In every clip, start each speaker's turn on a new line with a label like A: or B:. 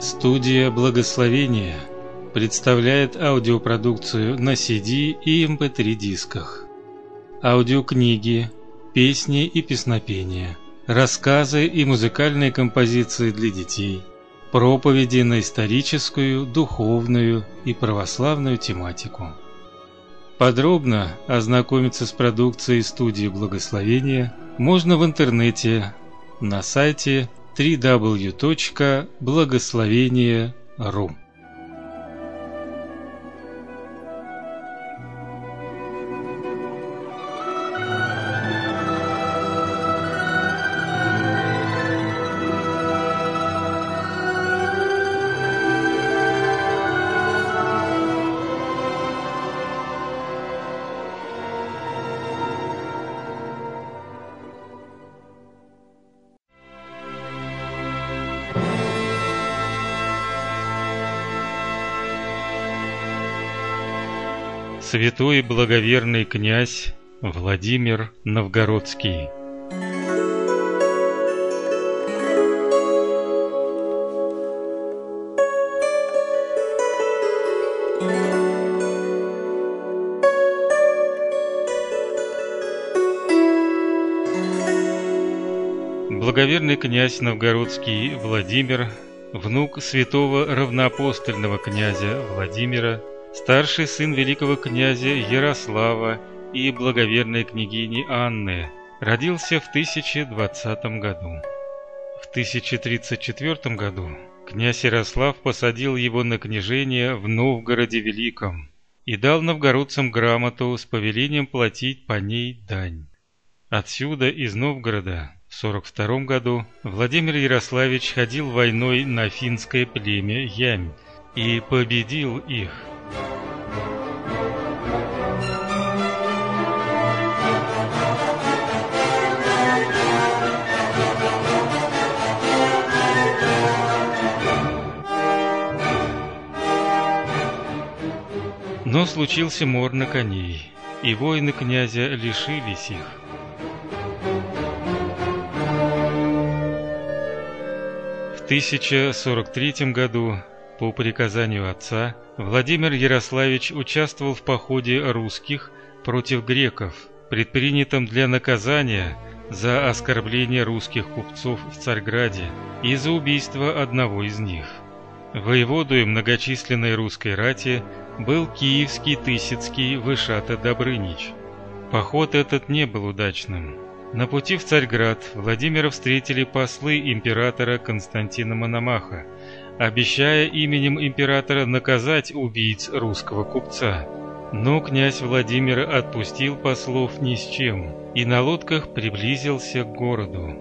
A: Студия Благословения представляет аудиопродукцию на CD и MP3 эм дисках. Аудиокниги, песни и песнопения, рассказы и музыкальные композиции для детей, проповеди на историческую, духовную и православную тематику. Подробно ознакомиться с продукцией студии Благословения можно в интернете на сайте www.благословение.ру Святой благоверный князь Владимир Новгородский. Благоверный князь Новгородский Владимир, внук святого равноапостольного князя Владимира старший сын великого князя Ярослава и благоверной княгини Анны, родился в 1020 году. В 1034 году князь Ярослав посадил его на княжение в Новгороде Великом и дал новгородцам грамоту с повелением платить по ней дань. Отсюда, из Новгорода, в 42 году Владимир Ярославич ходил войной на финское племя Ямь и победил их – Но случился мор на коней, и воины князя лишились их. В 1043 году, по приказанию отца, Владимир Ярославич участвовал в походе русских против греков, предпринятом для наказания за оскорбление русских купцов в Царьграде и за убийство одного из них. Воеводой многочисленной русской рати был киевский Тысяцкий Вышата Добрынич. Поход этот не был удачным. На пути в Царьград Владимира встретили послы императора Константина Мономаха, обещая именем императора наказать убийц русского купца. Но князь Владимир отпустил послов ни с чем и на лодках приблизился к городу.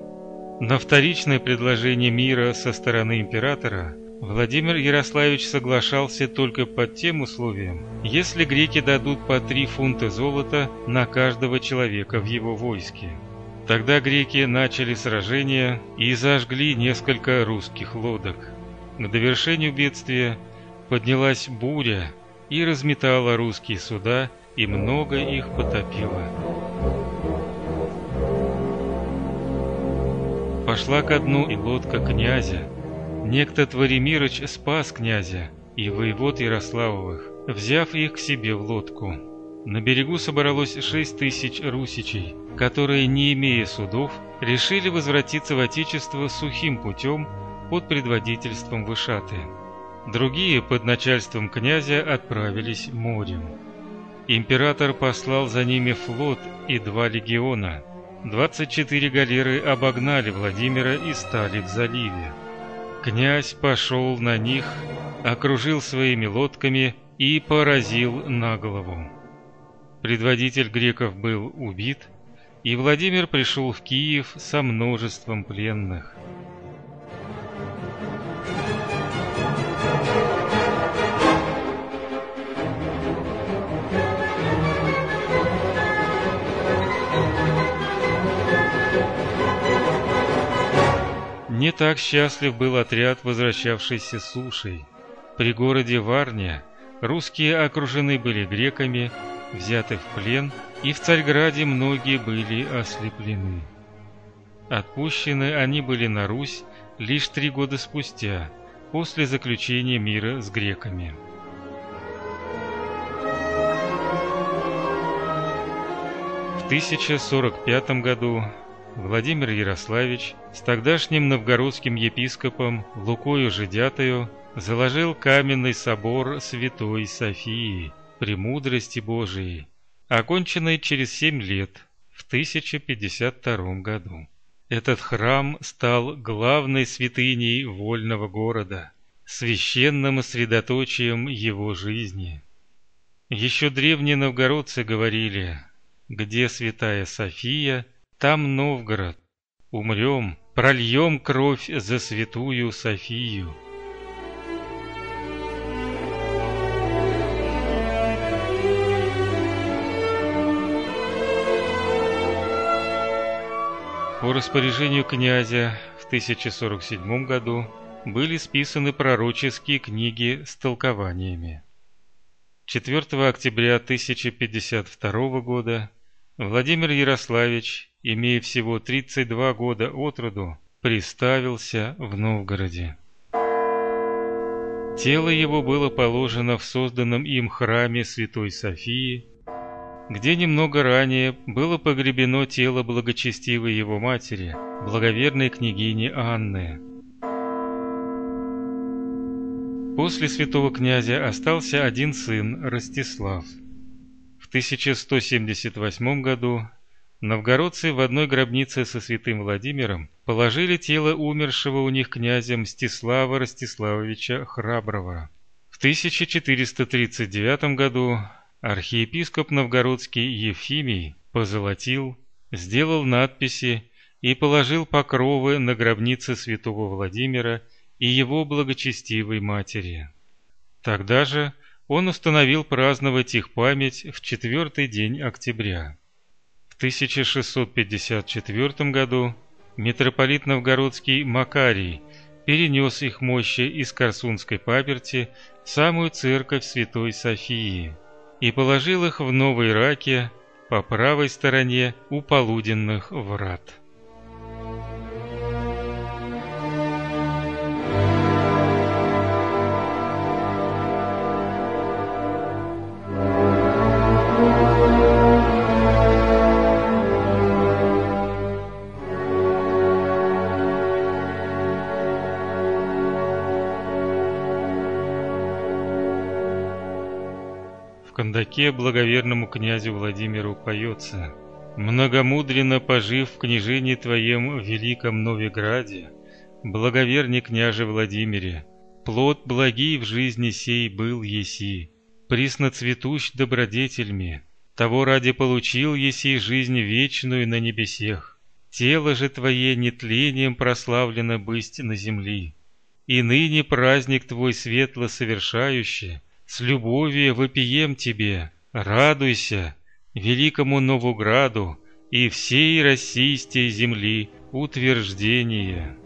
A: На вторичное предложение мира со стороны императора Владимир Ярославич соглашался только под тем условием, если греки дадут по три фунта золота на каждого человека в его войске. Тогда греки начали сражение и зажгли несколько русских лодок. К довершению бедствия поднялась буря и разметала русские суда, и много их потопило. Пошла ко дну и лодка князя, Некто Творимирыч спас князя и воевод Ярославовых, взяв их к себе в лодку. На берегу собралось шесть тысяч русичей, которые, не имея судов, решили возвратиться в Отечество сухим путем под предводительством Вышаты. Другие под начальством князя отправились морем. Император послал за ними флот и два легиона. 24 галеры обогнали Владимира и стали в заливе. Князь пошел на них, окружил своими лодками и поразил на голову. Предводитель греков был убит, и Владимир пришел в Киев со множеством пленных. Не так счастлив был отряд, возвращавшийся с сушей. При городе Варне Русские окружены были греками, взяты в плен, и в Царьграде многие были ослеплены. Отпущены они были на Русь лишь три года спустя, после заключения мира с греками. В 1045 году Владимир Ярославич с тогдашним новгородским епископом Лукою Жидятою заложил каменный собор Святой Софии, Премудрости Божией, оконченный через семь лет, в 1052 году. Этот храм стал главной святыней вольного города, священным средоточием его жизни. Еще древние новгородцы говорили, где святая София, там Новгород. Умрем, прольем кровь за святую Софию. По распоряжению князя в 1047 году были списаны пророческие книги с толкованиями. 4 октября 1052 года Владимир Ярославич, имея всего 32 года от роду, приставился в Новгороде. Тело его было положено в созданном им храме Святой Софии где немного ранее было погребено тело благочестивой его матери, благоверной княгини Анны. После святого князя остался один сын, Ростислав. В 1178 году новгородцы в одной гробнице со святым Владимиром положили тело умершего у них князя Мстислава Ростиславовича Храброго. В 1439 году Архиепископ новгородский Ефимий позолотил, сделал надписи и положил покровы на гробнице святого Владимира и его благочестивой матери. Тогда же он установил праздновать их память в четвертый день октября. В 1654 году митрополит новгородский Макарий перенес их мощи из Корсунской паперти в самую церковь Святой Софии и положил их в Новой Раке по правой стороне у полуденных врат. В кандаке благоверному князю Владимиру поется. «Многомудренно пожив в княжении твоем великом Новиграде, благоверный княже Владимире, плод благий в жизни сей был еси, присно цветущ добродетельми, того ради получил еси жизнь вечную на небесех, тело же твое нетлением прославлено быть на земли, и ныне праздник твой светло совершающий, с любовью вопием тебе, радуйся, великому Новограду и всей российской земли утверждение.